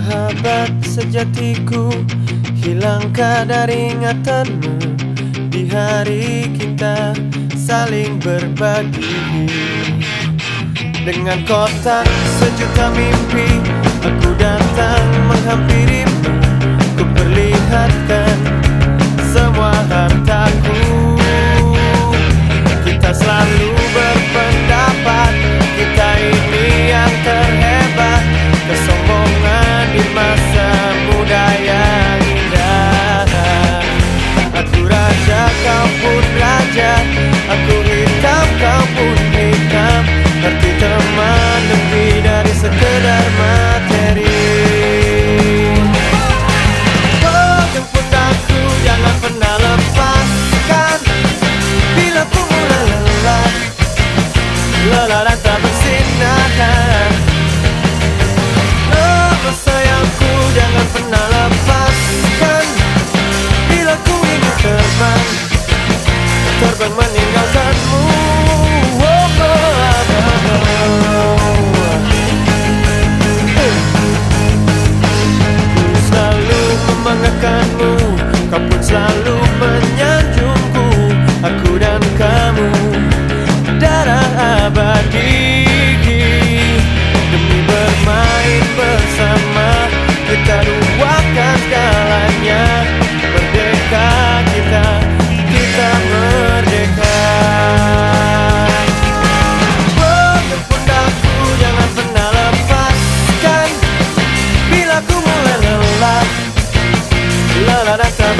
Sahabat sejatiku Hilangkah dari ingatanmu Di hari kita saling berbagi. Dengan kotak sejuta mimpi Aku datang menghampiri meninggalkanmu. Oh, Ku selalu membanggakanmu Kau pun selalu menyanyi Caraca. Tá